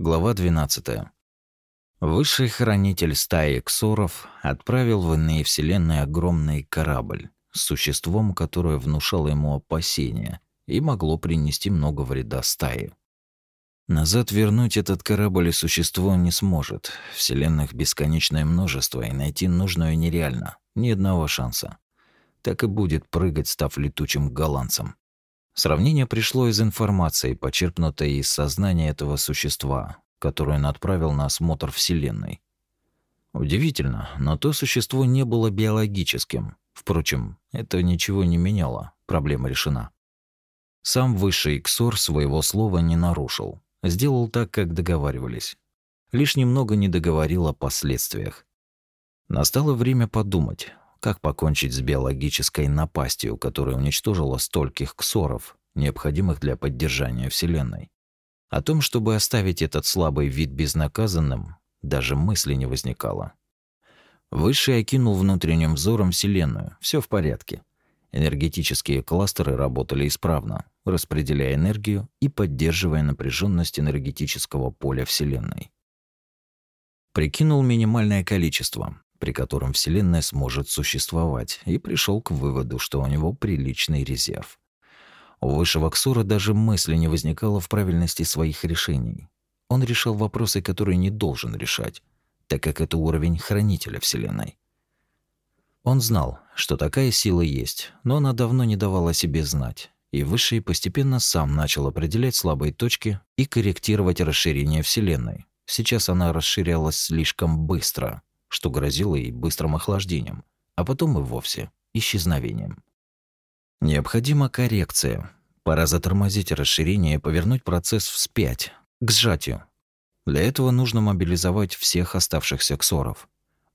Глава 12. Высший хранитель стаи ксоров отправил в иные вселенные огромный корабль существом, которое внушало ему опасения и могло принести много вреда стае. Назад вернуть этот корабль и существо не сможет. Вселенных бесконечное множество, и найти нужную нереально. Ни одного шанса. Так и будет прыгать, став летучим голландцем. Сравнение пришло из информации, почерпнутой из сознания этого существа, которое он отправил на осмотр Вселенной. Удивительно, но то существо не было биологическим. Впрочем, это ничего не меняло, проблема решена. Сам высший Иксор своего слова не нарушил. Сделал так, как договаривались. Лишь немного не договорил о последствиях. Настало время подумать, как покончить с биологической напастью, которая уничтожила стольких ксоров, необходимых для поддержания Вселенной. О том, чтобы оставить этот слабый вид безнаказанным, даже мысли не возникало. Высший окинул внутренним взором Вселенную. Все в порядке. Энергетические кластеры работали исправно, распределяя энергию и поддерживая напряженность энергетического поля Вселенной. Прикинул минимальное количество, при котором Вселенная сможет существовать, и пришел к выводу, что у него приличный резерв. У высшего Ксура даже мысли не возникало в правильности своих решений. Он решал вопросы, которые не должен решать, так как это уровень хранителя Вселенной. Он знал, что такая сила есть, но она давно не давала себе знать, и Высший постепенно сам начал определять слабые точки и корректировать расширение Вселенной. Сейчас она расширялась слишком быстро – что грозило ей быстрым охлаждением, а потом и вовсе исчезновением. Необходима коррекция. Пора затормозить расширение и повернуть процесс вспять, к сжатию. Для этого нужно мобилизовать всех оставшихся ксоров.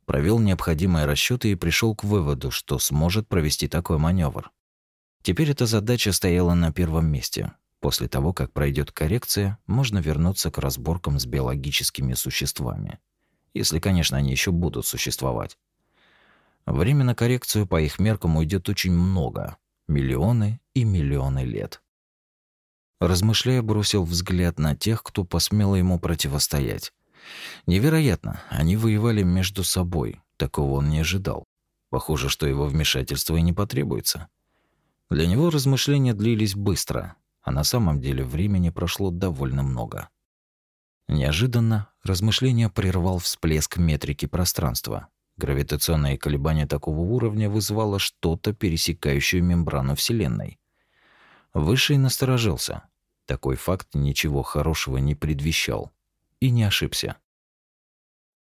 Провел необходимые расчеты и пришел к выводу, что сможет провести такой маневр. Теперь эта задача стояла на первом месте. После того, как пройдет коррекция, можно вернуться к разборкам с биологическими существами если, конечно, они еще будут существовать. Время на коррекцию по их меркам уйдет очень много, миллионы и миллионы лет. Размышляя, бросил взгляд на тех, кто посмел ему противостоять. Невероятно, они воевали между собой, такого он не ожидал. Похоже, что его вмешательство и не потребуется. Для него размышления длились быстро, а на самом деле времени прошло довольно много. Неожиданно размышление прервал всплеск метрики пространства. Гравитационное колебание такого уровня вызвало что-то, пересекающее мембрану Вселенной. Высший насторожился. Такой факт ничего хорошего не предвещал. И не ошибся.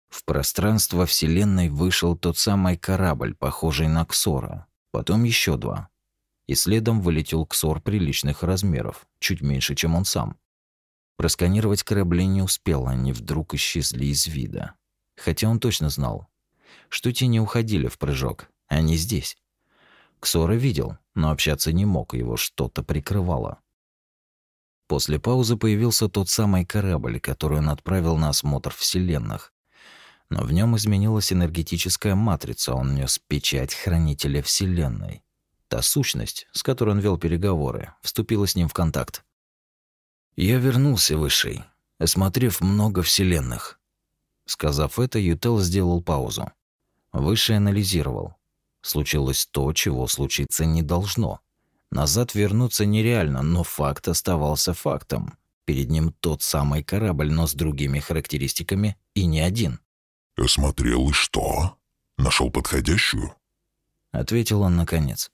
В пространство Вселенной вышел тот самый корабль, похожий на Ксора. Потом еще два. И следом вылетел Ксор приличных размеров, чуть меньше, чем он сам. Просканировать корабли не успел, они вдруг исчезли из вида. Хотя он точно знал, что те не уходили в прыжок, они здесь. Ксора видел, но общаться не мог, его что-то прикрывало. После паузы появился тот самый корабль, который он отправил на осмотр вселенных. Но в нем изменилась энергетическая матрица, он нес печать хранителя вселенной. Та сущность, с которой он вел переговоры, вступила с ним в контакт. Я вернулся высший, осмотрев много вселенных. Сказав это, Ютел сделал паузу. Высший анализировал. Случилось то, чего случиться не должно. Назад вернуться нереально, но факт оставался фактом. Перед ним тот самый корабль, но с другими характеристиками и не один. «Осмотрел и что? Нашел подходящую?» Ответил он наконец.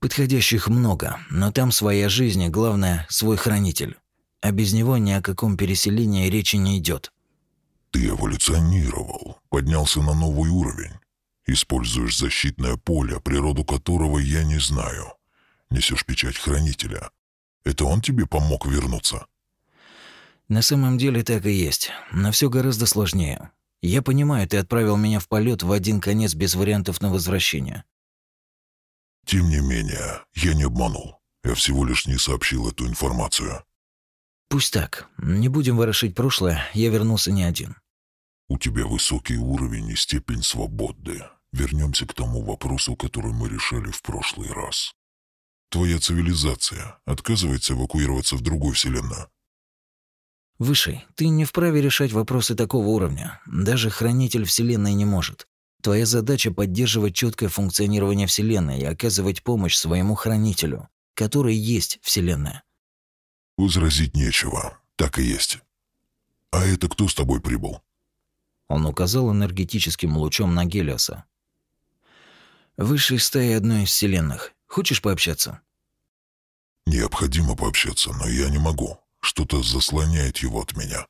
Подходящих много, но там своя жизнь и, главное, свой хранитель. А без него ни о каком переселении речи не идет. Ты эволюционировал, поднялся на новый уровень. Используешь защитное поле, природу которого я не знаю. Несешь печать хранителя. Это он тебе помог вернуться? На самом деле так и есть, но все гораздо сложнее. Я понимаю, ты отправил меня в полет в один конец без вариантов на возвращение. Тем не менее, я не обманул. Я всего лишь не сообщил эту информацию. Пусть так. Не будем ворошить прошлое, я вернулся не один. У тебя высокий уровень и степень свободы. Вернемся к тому вопросу, который мы решали в прошлый раз. Твоя цивилизация отказывается эвакуироваться в другую вселенную? Высший, ты не вправе решать вопросы такого уровня. Даже хранитель Вселенной не может. Твоя задача поддерживать четкое функционирование Вселенной и оказывать помощь своему хранителю, который есть Вселенная. Возразить нечего. Так и есть. А это кто с тобой прибыл? Он указал энергетическим лучом на Гелиоса. Высшей стаи одной из вселенных. Хочешь пообщаться? Необходимо пообщаться, но я не могу. Что-то заслоняет его от меня.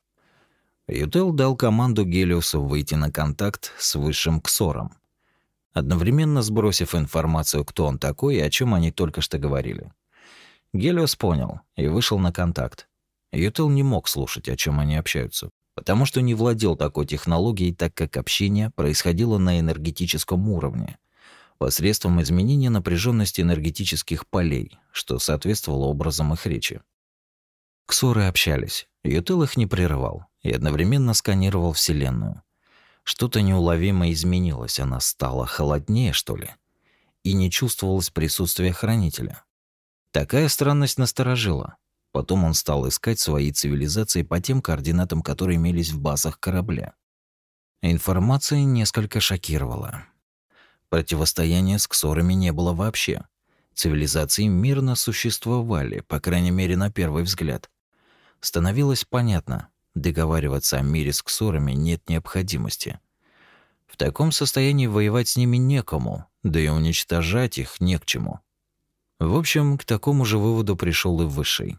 Ютел дал команду Гелиосу выйти на контакт с высшим Ксором, одновременно сбросив информацию, кто он такой и о чем они только что говорили. Гелиос понял и вышел на контакт. Ютел не мог слушать, о чем они общаются, потому что не владел такой технологией, так как общение происходило на энергетическом уровне, посредством изменения напряженности энергетических полей, что соответствовало образам их речи. Ксоры общались, Ютел их не прерывал и одновременно сканировал Вселенную. Что-то неуловимо изменилось, она стала холоднее, что ли, и не чувствовалось присутствия хранителя. Такая странность насторожила. Потом он стал искать свои цивилизации по тем координатам, которые имелись в базах корабля. Информация несколько шокировала. Противостояния с ксорами не было вообще. Цивилизации мирно существовали, по крайней мере, на первый взгляд. Становилось понятно, договариваться о мире с ксорами нет необходимости. В таком состоянии воевать с ними некому, да и уничтожать их не к чему. В общем, к такому же выводу пришел и Высший.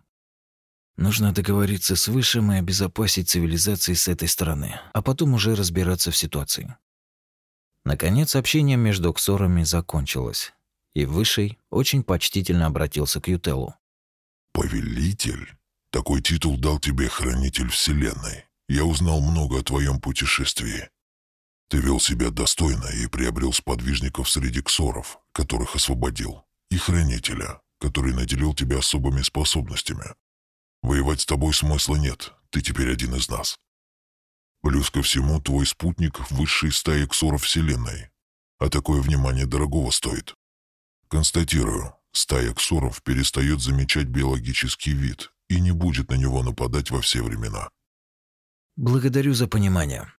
Нужно договориться с Высшим и обезопасить цивилизации с этой стороны, а потом уже разбираться в ситуации. Наконец, общение между ксорами закончилось, и Высший очень почтительно обратился к Ютелу. «Повелитель?» Такой титул дал тебе Хранитель Вселенной. Я узнал много о твоем путешествии. Ты вел себя достойно и приобрел сподвижников среди ксоров, которых освободил, и Хранителя, который наделил тебя особыми способностями. Воевать с тобой смысла нет, ты теперь один из нас. Плюс ко всему, твой спутник — высший стаи ксоров Вселенной, а такое внимание дорогого стоит. Констатирую, стая ксоров перестает замечать биологический вид и не будет на него нападать во все времена. Благодарю за понимание.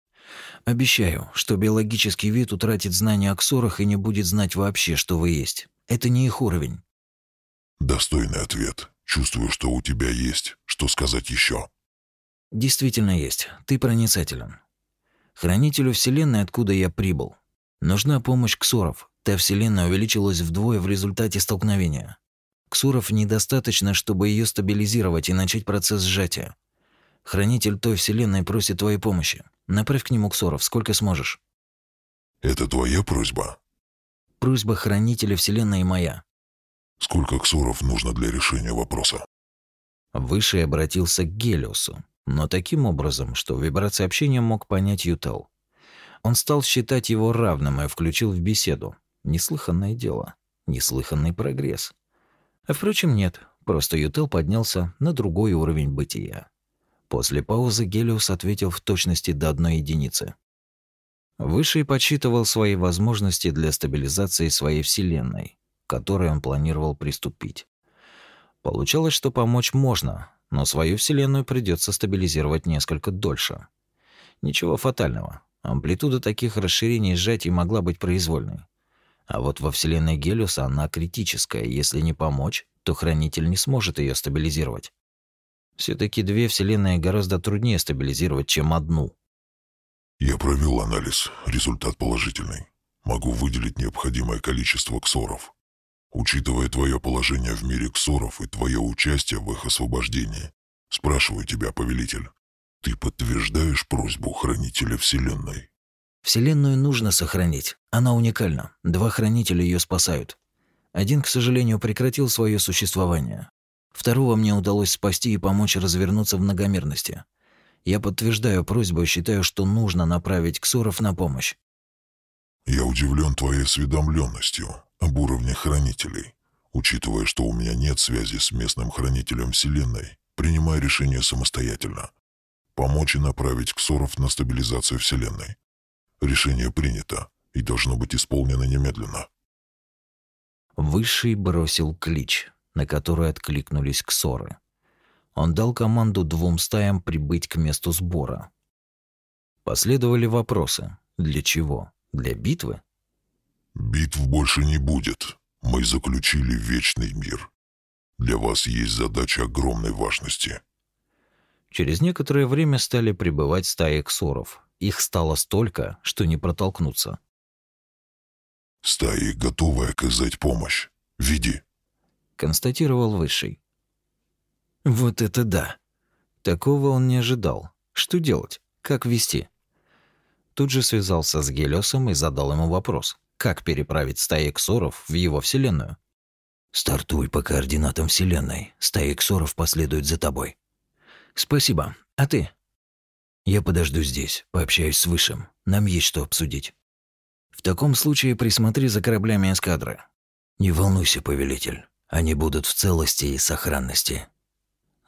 Обещаю, что биологический вид утратит знания о ксорах и не будет знать вообще, что вы есть. Это не их уровень. Достойный ответ. Чувствую, что у тебя есть, что сказать еще. Действительно есть. Ты проницателен. Хранителю Вселенной, откуда я прибыл. Нужна помощь ксоров. Та Вселенная увеличилась вдвое в результате столкновения. Ксуров недостаточно, чтобы ее стабилизировать и начать процесс сжатия. Хранитель той вселенной просит твоей помощи. Направь к нему Ксуров, сколько сможешь. Это твоя просьба? Просьба хранителя вселенной моя. Сколько Ксуров нужно для решения вопроса? Высший обратился к Гелиосу, но таким образом, что вибрации общения мог понять Ютел. Он стал считать его равным и включил в беседу. Неслыханное дело, неслыханный прогресс. А впрочем, нет, просто Ютел поднялся на другой уровень бытия. После паузы Гелиус ответил в точности до одной единицы. Высший подсчитывал свои возможности для стабилизации своей Вселенной, которой он планировал приступить. Получалось, что помочь можно, но свою Вселенную придется стабилизировать несколько дольше. Ничего фатального. Амплитуда таких расширений и сжатий могла быть произвольной. А вот во вселенной Гелиуса она критическая. Если не помочь, то хранитель не сможет ее стабилизировать. все таки две вселенные гораздо труднее стабилизировать, чем одну. Я провел анализ. Результат положительный. Могу выделить необходимое количество ксоров. Учитывая твое положение в мире ксоров и твое участие в их освобождении, спрашиваю тебя, повелитель, ты подтверждаешь просьбу хранителя Вселенной? Вселенную нужно сохранить. Она уникальна. Два хранителя ее спасают. Один, к сожалению, прекратил свое существование. Второго мне удалось спасти и помочь развернуться в многомерности. Я подтверждаю просьбу и считаю, что нужно направить Ксоров на помощь. Я удивлен твоей осведомленностью об уровне хранителей. Учитывая, что у меня нет связи с местным хранителем Вселенной, принимаю решение самостоятельно. Помочь и направить Ксоров на стабилизацию Вселенной. Решение принято и должно быть исполнено немедленно. Высший бросил клич, на который откликнулись ксоры. Он дал команду двум стаям прибыть к месту сбора. Последовали вопросы. Для чего? Для битвы? Битв больше не будет. Мы заключили вечный мир. Для вас есть задача огромной важности. Через некоторое время стали прибывать стаи ксоров. Их стало столько, что не протолкнуться. Стаи готовы оказать помощь. Веди. Констатировал Высший. Вот это да. Такого он не ожидал. Что делать? Как вести? Тут же связался с Гелиосом и задал ему вопрос. Как переправить стаи ксоров в его вселенную? «Стартуй по координатам вселенной. Стаи ксоров последуют за тобой». «Спасибо. А ты?» «Я подожду здесь, пообщаюсь с Высшим. Нам есть что обсудить». «В таком случае присмотри за кораблями эскадры». «Не волнуйся, повелитель. Они будут в целости и сохранности».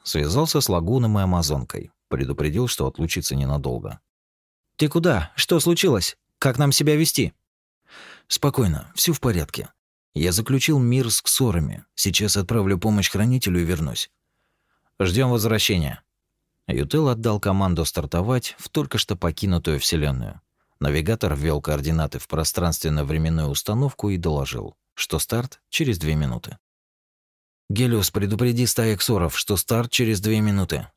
Связался с Лагуном и Амазонкой. Предупредил, что отлучится ненадолго. «Ты куда? Что случилось? Как нам себя вести?» «Спокойно, все в порядке. Я заключил мир с ксорами. Сейчас отправлю помощь хранителю и вернусь». Ждем возвращения». Ютел отдал команду стартовать в только что покинутую Вселенную. Навигатор ввел координаты в пространственно-временную установку и доложил, что старт через две минуты. «Гелиос, предупреди стаи ксоров, что старт через две минуты».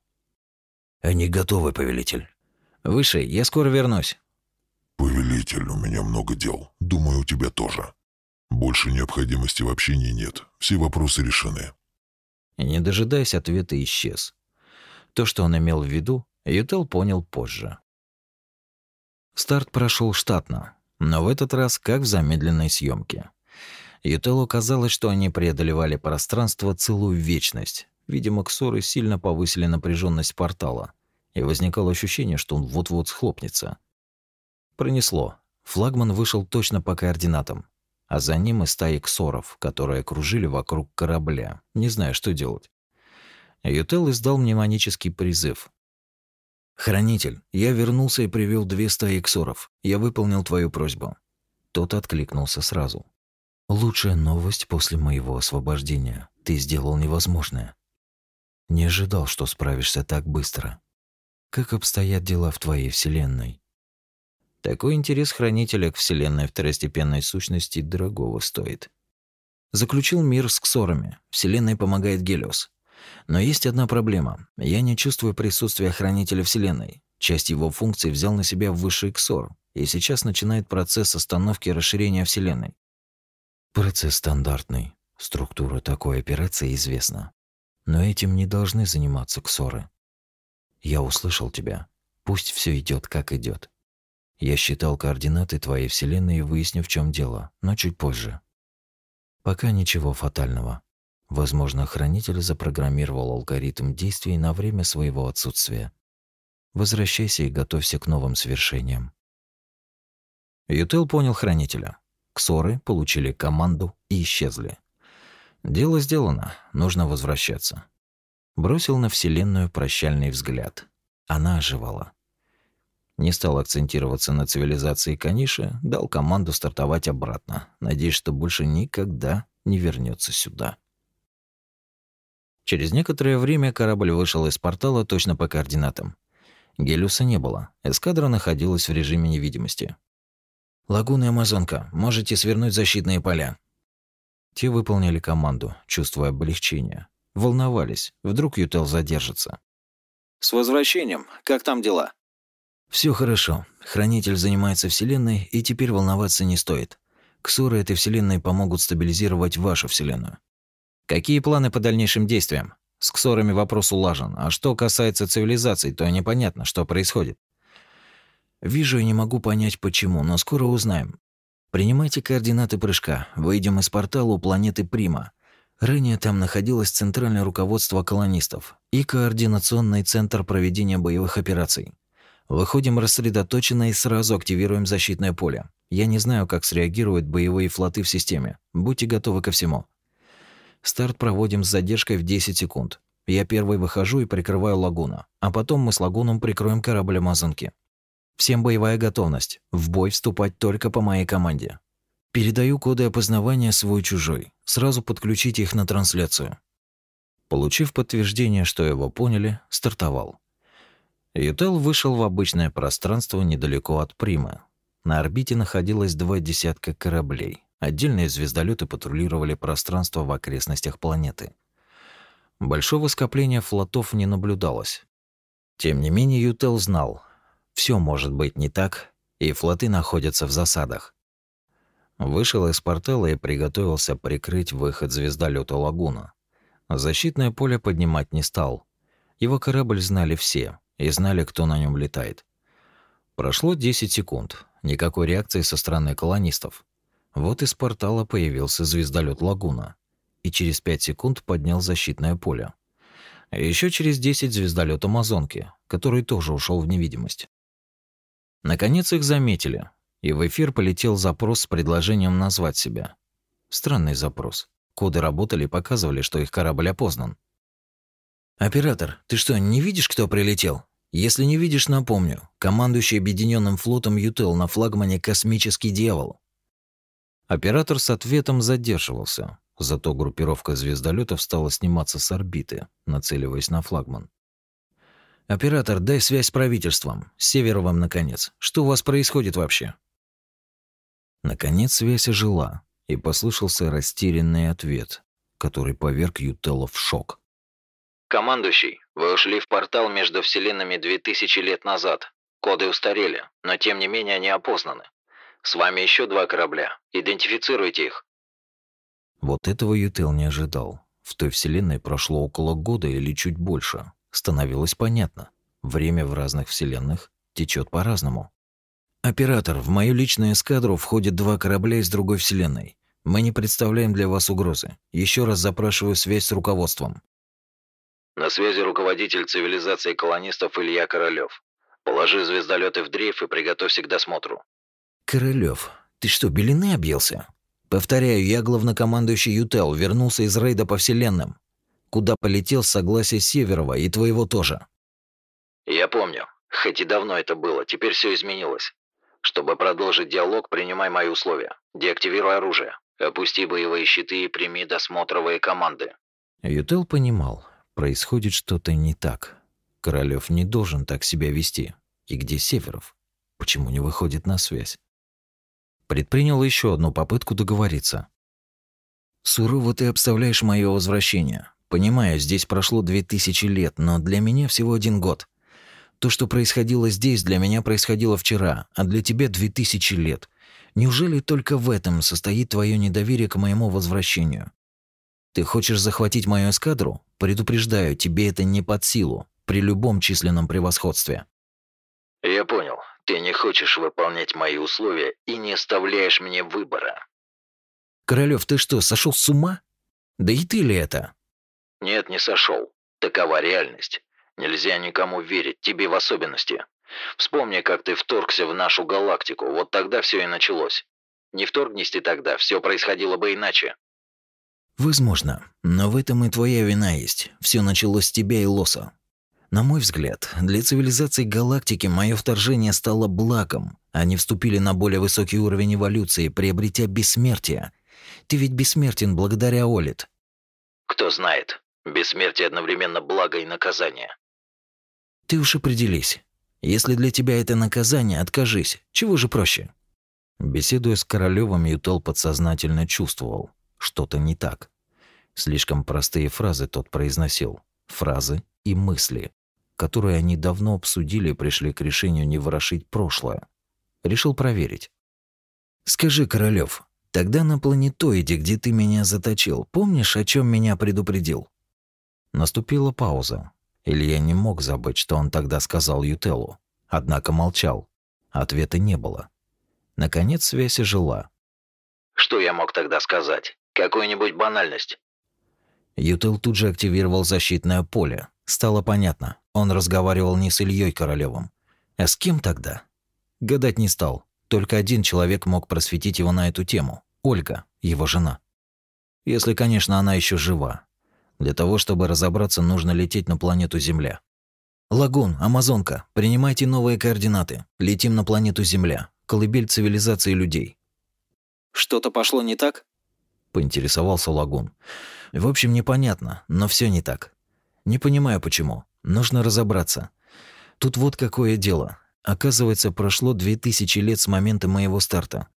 «Они готовы, повелитель». «Выше, я скоро вернусь». «Повелитель, у меня много дел. Думаю, у тебя тоже. Больше необходимости в общении нет. Все вопросы решены». Не дожидаясь ответа, исчез. То, что он имел в виду, Ютел понял позже. Старт прошел штатно, но в этот раз как в замедленной съемке. Ютелу казалось, что они преодолевали пространство целую вечность. Видимо, ксоры сильно повысили напряженность портала, и возникало ощущение, что он вот-вот схлопнется. Пронесло. Флагман вышел точно по координатам, а за ним и стаи ксоров, которые кружили вокруг корабля, не зная, что делать. Ютел издал мнемонический призыв. «Хранитель, я вернулся и привел две стаи ксоров. Я выполнил твою просьбу». Тот откликнулся сразу. «Лучшая новость после моего освобождения. Ты сделал невозможное. Не ожидал, что справишься так быстро. Как обстоят дела в твоей вселенной?» Такой интерес хранителя к вселенной второстепенной сущности дорогого стоит. Заключил мир с ксорами. Вселенной помогает Гелиос. Но есть одна проблема. Я не чувствую присутствия хранителя вселенной. Часть его функций взял на себя высший ксор, и сейчас начинает процесс остановки расширения вселенной. Процесс стандартный. Структура такой операции известна. Но этим не должны заниматься ксоры. Я услышал тебя. Пусть все идет, как идет. Я считал координаты твоей вселенной и выясню, в чем дело, но чуть позже. Пока ничего фатального. Возможно, хранитель запрограммировал алгоритм действий на время своего отсутствия. Возвращайся и готовься к новым свершениям. Ютел понял хранителя. Ксоры получили команду и исчезли. Дело сделано, нужно возвращаться. Бросил на вселенную прощальный взгляд. Она оживала не стал акцентироваться на цивилизации Каниши, дал команду стартовать обратно, надеясь, что больше никогда не вернется сюда. Через некоторое время корабль вышел из портала точно по координатам. Гелиуса не было, эскадра находилась в режиме невидимости. «Лагуна и Амазонка, можете свернуть защитные поля». Те выполнили команду, чувствуя облегчение. Волновались, вдруг Ютел задержится. «С возвращением. Как там дела?» Все хорошо. Хранитель занимается Вселенной, и теперь волноваться не стоит. Ксуры этой Вселенной помогут стабилизировать вашу Вселенную. Какие планы по дальнейшим действиям? С ксорами вопрос улажен, а что касается цивилизаций, то непонятно, что происходит. Вижу и не могу понять почему, но скоро узнаем. Принимайте координаты прыжка. Выйдем из портала у планеты Прима. Ранее там находилось центральное руководство колонистов и координационный центр проведения боевых операций. Выходим рассредоточенно и сразу активируем защитное поле. Я не знаю, как среагируют боевые флоты в системе. Будьте готовы ко всему. Старт проводим с задержкой в 10 секунд. Я первый выхожу и прикрываю лагуна, а потом мы с лагуном прикроем корабль Амазонки. Всем боевая готовность. В бой вступать только по моей команде. Передаю коды опознавания свой-чужой. Сразу подключите их на трансляцию. Получив подтверждение, что его поняли, стартовал. Ютел вышел в обычное пространство недалеко от Примы. На орбите находилось два десятка кораблей. Отдельные звездолеты патрулировали пространство в окрестностях планеты. Большого скопления флотов не наблюдалось. Тем не менее, Ютел знал, все может быть не так, и флоты находятся в засадах. Вышел из портала и приготовился прикрыть выход звездолета Лагуна. Защитное поле поднимать не стал. Его корабль знали все и знали, кто на нем летает. Прошло 10 секунд. Никакой реакции со стороны колонистов. Вот из портала появился звездолет Лагуна и через 5 секунд поднял защитное поле. Еще через 10 звездолет Амазонки, который тоже ушел в невидимость. Наконец их заметили, и в эфир полетел запрос с предложением назвать себя. Странный запрос. Коды работали показывали, что их корабль опознан. «Оператор, ты что, не видишь, кто прилетел? Если не видишь, напомню. Командующий Объединенным флотом Ютел на флагмане «Космический дьявол». Оператор с ответом задерживался, зато группировка звездолетов стала сниматься с орбиты, нацеливаясь на флагман. «Оператор, дай связь с правительством. С Северовым, наконец. Что у вас происходит вообще?» Наконец связь ожила, и послышался растерянный ответ, который поверг Ютелла в шок. «Командующий, вы ушли в портал между вселенными две тысячи лет назад. Коды устарели, но тем не менее они опознаны. С вами еще два корабля. Идентифицируйте их». Вот этого Ютел не ожидал. В той вселенной прошло около года или чуть больше. Становилось понятно. Время в разных вселенных течет по-разному. «Оператор, в мою личную эскадру входят два корабля из другой вселенной. Мы не представляем для вас угрозы. Еще раз запрашиваю связь с руководством». На связи руководитель цивилизации колонистов Илья Королёв. Положи звездолеты в дрейф и приготовься к досмотру. Королёв, ты что, белины объелся? Повторяю, я главнокомандующий Ютел, вернулся из рейда по вселенным. Куда полетел с согласия Северова и твоего тоже. Я помню. Хоть и давно это было, теперь все изменилось. Чтобы продолжить диалог, принимай мои условия. Деактивируй оружие. Опусти боевые щиты и прими досмотровые команды. Ютел понимал, Происходит что-то не так. Королёв не должен так себя вести. И где Северов? Почему не выходит на связь? Предпринял еще одну попытку договориться. «Сурово ты обставляешь мое возвращение. Понимаю, здесь прошло две тысячи лет, но для меня всего один год. То, что происходило здесь, для меня происходило вчера, а для тебя две тысячи лет. Неужели только в этом состоит твое недоверие к моему возвращению? Ты хочешь захватить мою эскадру? Предупреждаю, тебе это не под силу, при любом численном превосходстве. Я понял. Ты не хочешь выполнять мои условия и не оставляешь мне выбора. Королёв, ты что, сошел с ума? Да и ты ли это? Нет, не сошел. Такова реальность. Нельзя никому верить, тебе в особенности. Вспомни, как ты вторгся в нашу галактику, вот тогда все и началось. Не вторгнись ты тогда, все происходило бы иначе. Возможно, но в этом и твоя вина есть. Все началось с тебя и Лоса. На мой взгляд, для цивилизации галактики мое вторжение стало благом. Они вступили на более высокий уровень эволюции, приобретя бессмертие. Ты ведь бессмертен благодаря Олит. Кто знает, бессмертие одновременно благо и наказание. Ты уж определись. Если для тебя это наказание, откажись. Чего же проще? Беседуя с Королёвым, Ютел подсознательно чувствовал, что-то не так. Слишком простые фразы тот произносил. Фразы и мысли, которые они давно обсудили и пришли к решению не ворошить прошлое. Решил проверить. «Скажи, Королёв, тогда на планетоиде, где ты меня заточил, помнишь, о чем меня предупредил?» Наступила пауза. Илья не мог забыть, что он тогда сказал Ютелу. Однако молчал. Ответа не было. Наконец связь ожила. «Что я мог тогда сказать? Какую-нибудь банальность?» Ютел тут же активировал защитное поле. Стало понятно, он разговаривал не с Ильей Королевым. А с кем тогда? Гадать не стал. Только один человек мог просветить его на эту тему. Ольга, его жена. Если, конечно, она еще жива. Для того, чтобы разобраться, нужно лететь на планету Земля. Лагун, Амазонка, принимайте новые координаты. Летим на планету Земля, колыбель цивилизации людей. Что-то пошло не так? поинтересовался Лагун. В общем, непонятно, но все не так. Не понимаю почему. Нужно разобраться. Тут вот какое дело. Оказывается, прошло две тысячи лет с момента моего старта.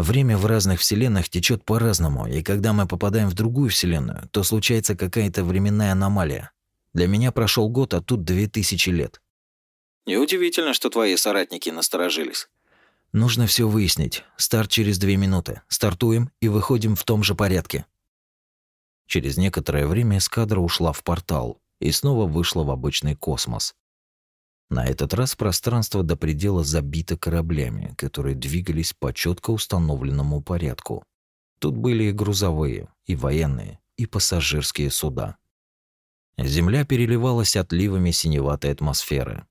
Время в разных вселенных течет по-разному, и когда мы попадаем в другую вселенную, то случается какая-то временная аномалия. Для меня прошел год, а тут две тысячи лет. Неудивительно, что твои соратники насторожились. Нужно все выяснить. Старт через две минуты. Стартуем и выходим в том же порядке. Через некоторое время эскадра ушла в портал и снова вышла в обычный космос. На этот раз пространство до предела забито кораблями, которые двигались по четко установленному порядку. Тут были и грузовые, и военные, и пассажирские суда. Земля переливалась отливами синеватой атмосферы.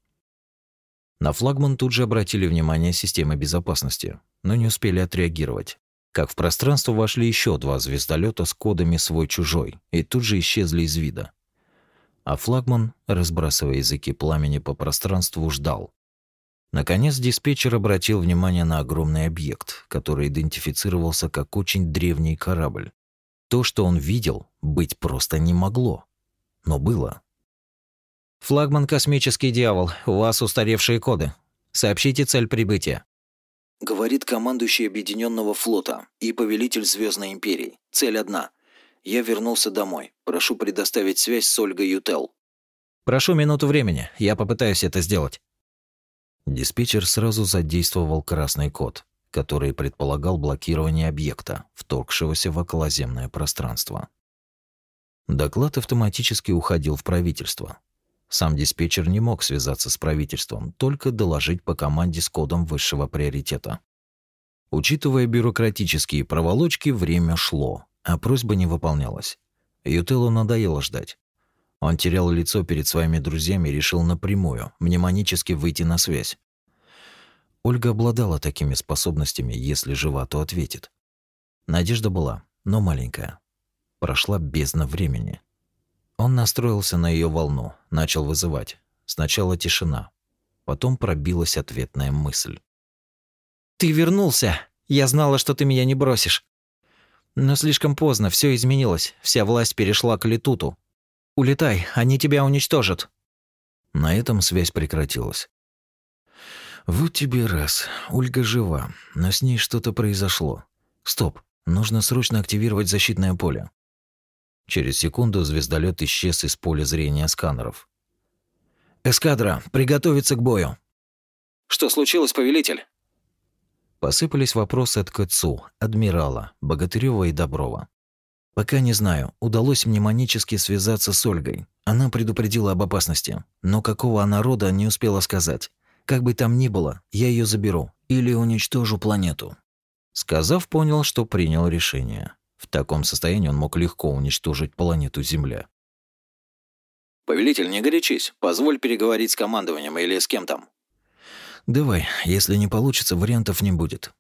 На флагман тут же обратили внимание системы безопасности, но не успели отреагировать. Как в пространство вошли еще два звездолета с кодами свой-чужой и тут же исчезли из вида. А флагман, разбрасывая языки пламени по пространству, ждал. Наконец диспетчер обратил внимание на огромный объект, который идентифицировался как очень древний корабль. То, что он видел, быть просто не могло. Но было. «Флагман «Космический дьявол», у вас устаревшие коды. Сообщите цель прибытия». Говорит командующий Объединенного флота и повелитель Звездной империи. Цель одна. Я вернулся домой. Прошу предоставить связь с Ольгой Ютел. Прошу минуту времени. Я попытаюсь это сделать. Диспетчер сразу задействовал красный код, который предполагал блокирование объекта, вторгшегося в околоземное пространство. Доклад автоматически уходил в правительство, сам диспетчер не мог связаться с правительством, только доложить по команде с кодом высшего приоритета. Учитывая бюрократические проволочки, время шло, а просьба не выполнялась. Ютелу надоело ждать. Он терял лицо перед своими друзьями и решил напрямую, мнемонически выйти на связь. Ольга обладала такими способностями, если жива, то ответит. Надежда была, но маленькая. Прошла бездна времени. Он настроился на ее волну, начал вызывать. Сначала тишина, потом пробилась ответная мысль. «Ты вернулся! Я знала, что ты меня не бросишь!» Но слишком поздно, все изменилось. Вся власть перешла к Летуту. Улетай, они тебя уничтожат. На этом связь прекратилась. Вот тебе раз. Ольга жива, но с ней что-то произошло. Стоп, нужно срочно активировать защитное поле. Через секунду звездолет исчез из поля зрения сканеров. «Эскадра, приготовиться к бою!» «Что случилось, повелитель?» Посыпались вопросы от Кэцу, Адмирала, Богатырёва и Доброва. Пока не знаю, удалось мнемонически связаться с Ольгой. Она предупредила об опасности, но какого она рода не успела сказать. Как бы там ни было, я ее заберу или уничтожу планету. Сказав, понял, что принял решение. В таком состоянии он мог легко уничтожить планету Земля. «Повелитель, не горячись. Позволь переговорить с командованием или с кем там». «Давай. Если не получится, вариантов не будет».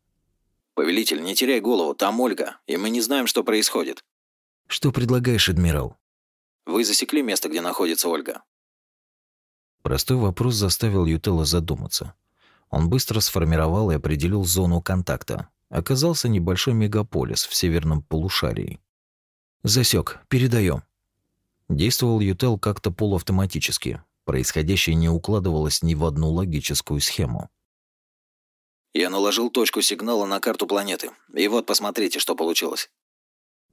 «Повелитель, не теряй голову. Там Ольга, и мы не знаем, что происходит». «Что предлагаешь, адмирал?» «Вы засекли место, где находится Ольга?» Простой вопрос заставил Ютела задуматься. Он быстро сформировал и определил зону контакта, оказался небольшой мегаполис в северном полушарии. Засек, передаем. Действовал Ютел как-то полуавтоматически. Происходящее не укладывалось ни в одну логическую схему. Я наложил точку сигнала на карту планеты. И вот посмотрите, что получилось.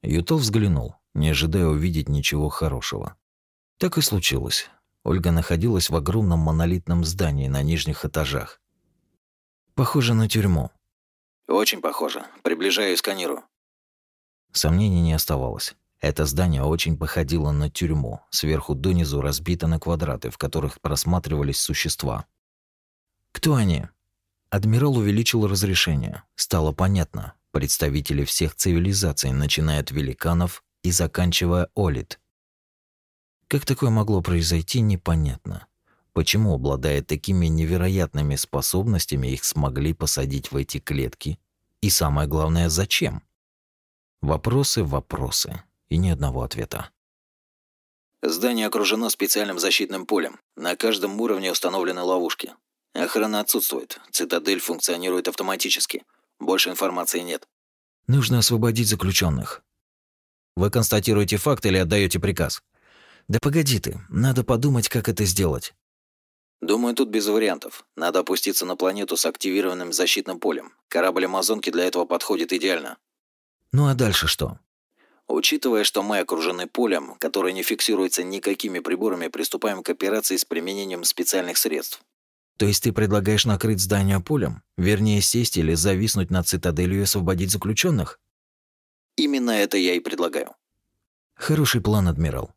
Ютел взглянул, не ожидая увидеть ничего хорошего. Так и случилось. Ольга находилась в огромном монолитном здании на нижних этажах. Похоже на тюрьму. Очень похоже. Приближаю и сканирую. Сомнений не оставалось. Это здание очень походило на тюрьму, сверху донизу разбито на квадраты, в которых просматривались существа. Кто они? Адмирал увеличил разрешение. Стало понятно. Представители всех цивилизаций, начиная от великанов и заканчивая Олит. Как такое могло произойти, непонятно. Почему, обладая такими невероятными способностями, их смогли посадить в эти клетки? И самое главное, зачем? Вопросы, вопросы. И ни одного ответа. Здание окружено специальным защитным полем. На каждом уровне установлены ловушки. Охрана отсутствует. Цитадель функционирует автоматически. Больше информации нет. Нужно освободить заключенных. Вы констатируете факт или отдаете приказ? Да погоди ты, надо подумать, как это сделать. Думаю, тут без вариантов. Надо опуститься на планету с активированным защитным полем. Корабль Амазонки для этого подходит идеально. Ну а дальше что? Учитывая, что мы окружены полем, которое не фиксируется никакими приборами, приступаем к операции с применением специальных средств. То есть ты предлагаешь накрыть здание полем? Вернее, сесть или зависнуть над цитаделью и освободить заключенных? Именно это я и предлагаю. Хороший план, адмирал.